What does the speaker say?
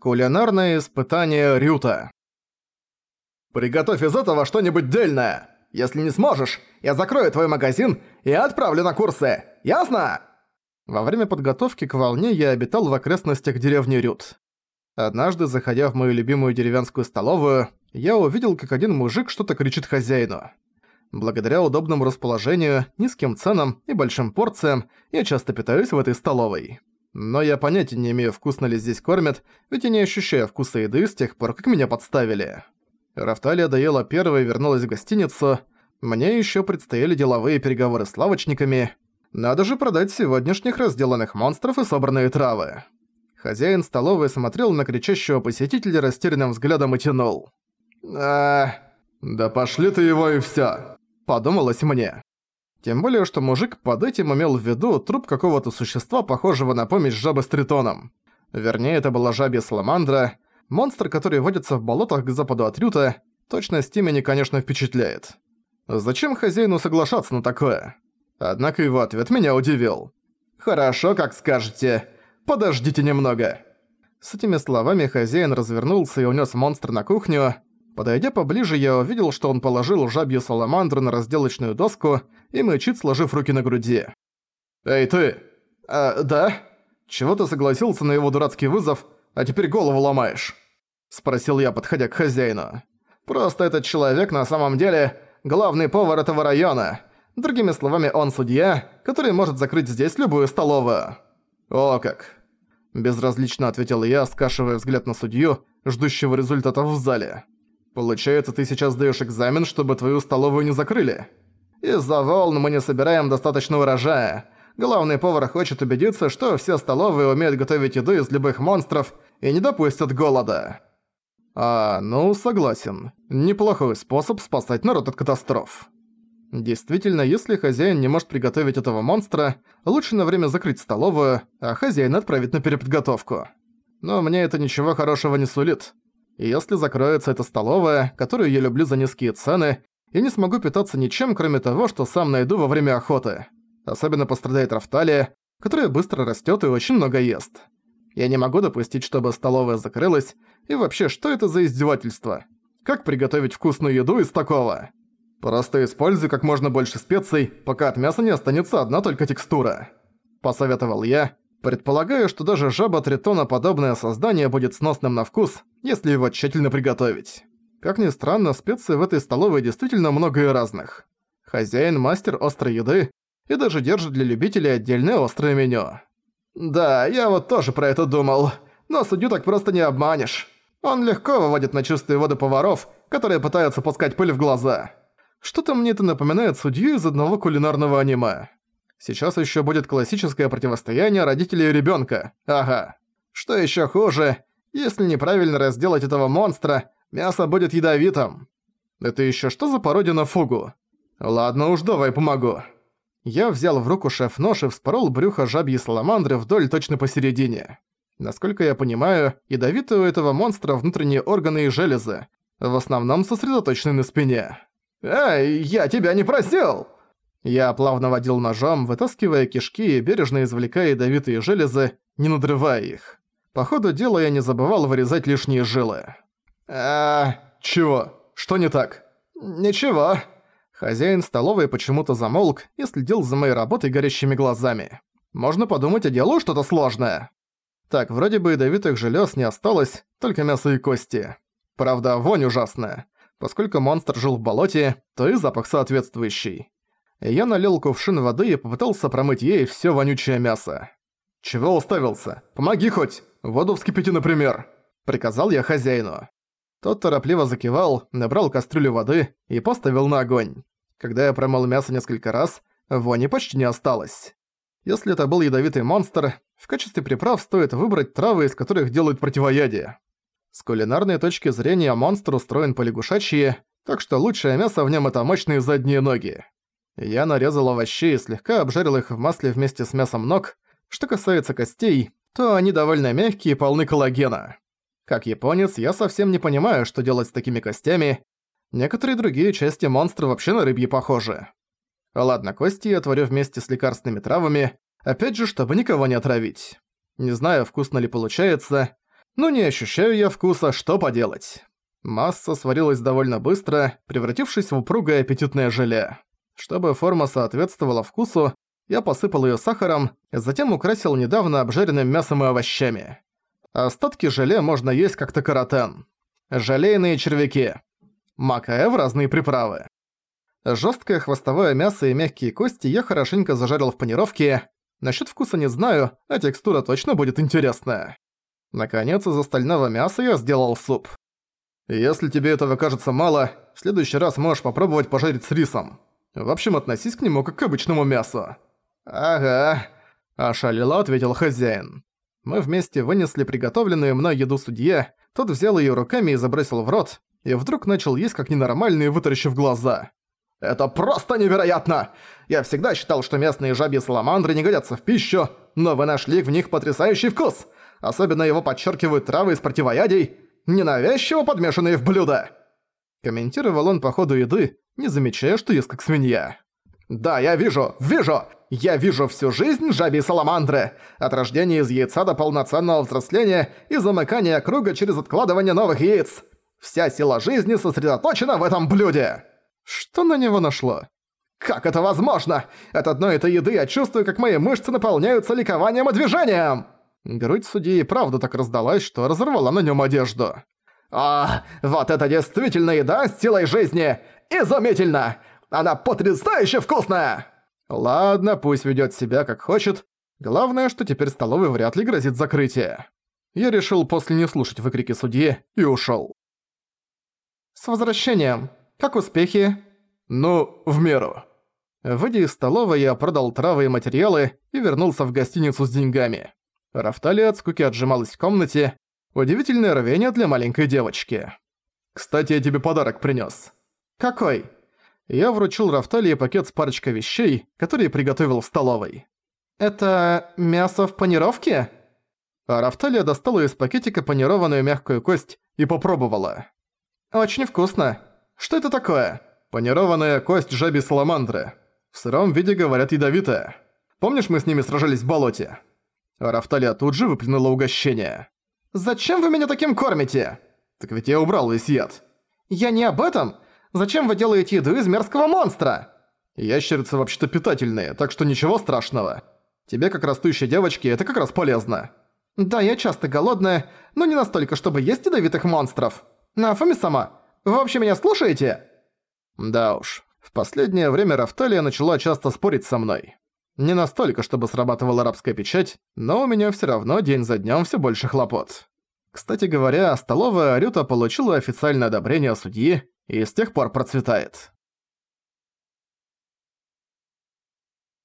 Кулинарное испытание Рюта. «Приготовь из этого что-нибудь дельное! Если не сможешь, я закрою твой магазин и отправлю на курсы! Ясно?» Во время подготовки к волне я обитал в окрестностях деревни Рют. Однажды, заходя в мою любимую деревенскую столовую, я увидел, как один мужик что-то кричит хозяину. Благодаря удобному расположению, низким ценам и большим порциям я часто питаюсь в этой столовой. Но я понятия не имею, вкусно ли здесь кормят, ведь я не ощущаю вкуса еды с тех пор, как меня подставили. Рафталия доела первой и вернулась в гостиницу. Мне еще предстояли деловые переговоры с лавочниками. Надо же продать сегодняшних разделанных монстров и собранные травы. Хозяин столовой смотрел на кричащего посетителя растерянным взглядом и тянул. «А, да пошли ты его и всё», — подумалось мне. Тем более, что мужик под этим имел в виду труп какого-то существа, похожего на помесь жабы с тритоном. Вернее, это была жабья саламандра, монстр, который водится в болотах к западу от Рюта. Точность имени, конечно, впечатляет. Зачем хозяину соглашаться на такое? Однако его ответ меня удивил. «Хорошо, как скажете. Подождите немного». С этими словами хозяин развернулся и унес монстр на кухню, Подойдя поближе, я увидел, что он положил жабью саламандру на разделочную доску и мычит, сложив руки на груди. «Эй, ты!» «А, да? Чего ты согласился на его дурацкий вызов, а теперь голову ломаешь?» Спросил я, подходя к хозяину. «Просто этот человек на самом деле главный повар этого района. Другими словами, он судья, который может закрыть здесь любую столовую». «О как!» Безразлично ответил я, скашивая взгляд на судью, ждущего результатов в зале. Получается, ты сейчас даешь экзамен, чтобы твою столовую не закрыли? Из-за волн мы не собираем достаточно урожая. Главный повар хочет убедиться, что все столовые умеют готовить еду из любых монстров и не допустят голода. А, ну, согласен. Неплохой способ спасать народ от катастроф. Действительно, если хозяин не может приготовить этого монстра, лучше на время закрыть столовую, а хозяин отправить на переподготовку. Но мне это ничего хорошего не сулит. И если закроется эта столовая, которую я люблю за низкие цены, я не смогу питаться ничем, кроме того, что сам найду во время охоты. Особенно пострадает Рафталия, которая быстро растёт и очень много ест. Я не могу допустить, чтобы столовая закрылась, и вообще, что это за издевательство? Как приготовить вкусную еду из такого? Просто используй как можно больше специй, пока от мяса не останется одна только текстура. Посоветовал я, Предполагаю, что даже жаба Тритона подобное создание будет сносным на вкус, если его тщательно приготовить. Как ни странно, специй в этой столовой действительно много и разных. Хозяин – мастер острой еды и даже держит для любителей отдельное острое меню. Да, я вот тоже про это думал, но судью так просто не обманешь. Он легко выводит на чистые воды поваров, которые пытаются пускать пыль в глаза. Что-то мне это напоминает судью из одного кулинарного аниме. Сейчас еще будет классическое противостояние родителей и ребенка. Ага. Что еще хуже, если неправильно разделать этого монстра, мясо будет ядовитым. Это еще что за пародия на фугу? Ладно уж, давай помогу. Я взял в руку шеф-нож и вспорол брюхо жабьей саламандры вдоль точно посередине. Насколько я понимаю, ядовитые у этого монстра внутренние органы и железы, в основном сосредоточены на спине. «Эй, я тебя не просил!» Я плавно водил ножом, вытаскивая кишки и бережно извлекая ядовитые железы, не надрывая их. По ходу дела я не забывал вырезать лишние жилы. «А... чего? Что не так?» «Ничего». Хозяин столовой почему-то замолк и следил за моей работой горящими глазами. «Можно подумать, я делаю что-то сложное». Так, вроде бы ядовитых желез не осталось, только мясо и кости. Правда, вонь ужасная. Поскольку монстр жил в болоте, то и запах соответствующий. Я налил кувшин воды и попытался промыть ей все вонючее мясо. «Чего уставился? Помоги хоть! Воду вскипяти, например!» Приказал я хозяину. Тот торопливо закивал, набрал кастрюлю воды и поставил на огонь. Когда я промыл мясо несколько раз, вони почти не осталось. Если это был ядовитый монстр, в качестве приправ стоит выбрать травы, из которых делают противоядие. С кулинарной точки зрения монстр устроен полягушачьи, так что лучшее мясо в нем это мощные задние ноги. Я нарезал овощей и слегка обжарил их в масле вместе с мясом ног. Что касается костей, то они довольно мягкие и полны коллагена. Как японец, я совсем не понимаю, что делать с такими костями. Некоторые другие части монстра вообще на рыбьи похожи. Ладно, кости я творю вместе с лекарственными травами, опять же, чтобы никого не отравить. Не знаю, вкусно ли получается, Но не ощущаю я вкуса, что поделать. Масса сварилась довольно быстро, превратившись в упругое аппетитное желе. Чтобы форма соответствовала вкусу, я посыпал её сахаром, затем украсил недавно обжаренным мясом и овощами. Остатки желе можно есть как-то каратен. Желейные червяки. Макая в разные приправы. Жёсткое хвостовое мясо и мягкие кости я хорошенько зажарил в панировке. Насчёт вкуса не знаю, а текстура точно будет интересная. Наконец, из остального мяса я сделал суп. Если тебе этого кажется мало, в следующий раз можешь попробовать пожарить с рисом. В общем, относись к нему как к обычному мясу. «Ага», – ошалело ответил хозяин. Мы вместе вынесли приготовленную мной еду судье, тот взял её руками и забросил в рот, и вдруг начал есть как ненормальный, вытаращив глаза. «Это просто невероятно! Я всегда считал, что местные жабьи саламандры не годятся в пищу, но вы нашли в них потрясающий вкус! Особенно его подчеркивают травы из противоядий, ненавязчиво подмешанные в блюдо!» Комментировал он по ходу еды, не замечая, что ест как свинья. «Да, я вижу, вижу! Я вижу всю жизнь жабьей саламандры! От рождения из яйца до полноценного взросления и замыкания круга через откладывание новых яиц! Вся сила жизни сосредоточена в этом блюде!» Что на него нашло? «Как это возможно? От одной этой еды я чувствую, как мои мышцы наполняются ликованием и движением!» Грудь судьи и правда так раздалась, что разорвала на нем одежду. «А, вот это действительно еда с силой жизни! Изумительно! Она потрясающе вкусная!» Ладно, пусть ведет себя как хочет. Главное, что теперь столовой вряд ли грозит закрытие. Я решил после не слушать выкрики судьи и ушел. «С возвращением! Как успехи?» «Ну, в меру». Выйдя из столовой, я продал травы и материалы и вернулся в гостиницу с деньгами. Рафталия от скуки отжималась в комнате. Удивительное рвение для маленькой девочки. «Кстати, я тебе подарок принёс». «Какой?» Я вручил Рафталии пакет с парочкой вещей, которые приготовил в столовой. «Это мясо в панировке?» А Рафталия достала из пакетика панированную мягкую кость и попробовала. «Очень вкусно. Что это такое?» «Панированная кость жаби саламандры. В сыром виде, говорят, ядовитая. Помнишь, мы с ними сражались в болоте?» А Рафталия тут же выплюнула угощение. «Зачем вы меня таким кормите?» «Так ведь я убрал весь яд». «Я не об этом. Зачем вы делаете еду из мерзкого монстра?» «Ящерицы вообще-то питательные, так что ничего страшного. Тебе, как растущей девочке, это как раз полезно». «Да, я часто голодная, но не настолько, чтобы есть ядовитых монстров. Нафами сама, вы вообще меня слушаете?» Да уж, в последнее время Рафталия начала часто спорить со мной. Не настолько, чтобы срабатывала арабская печать, но у меня всё равно день за днём всё больше хлопот. Кстати говоря, столовая Рюта получила официальное одобрение судьи и с тех пор процветает.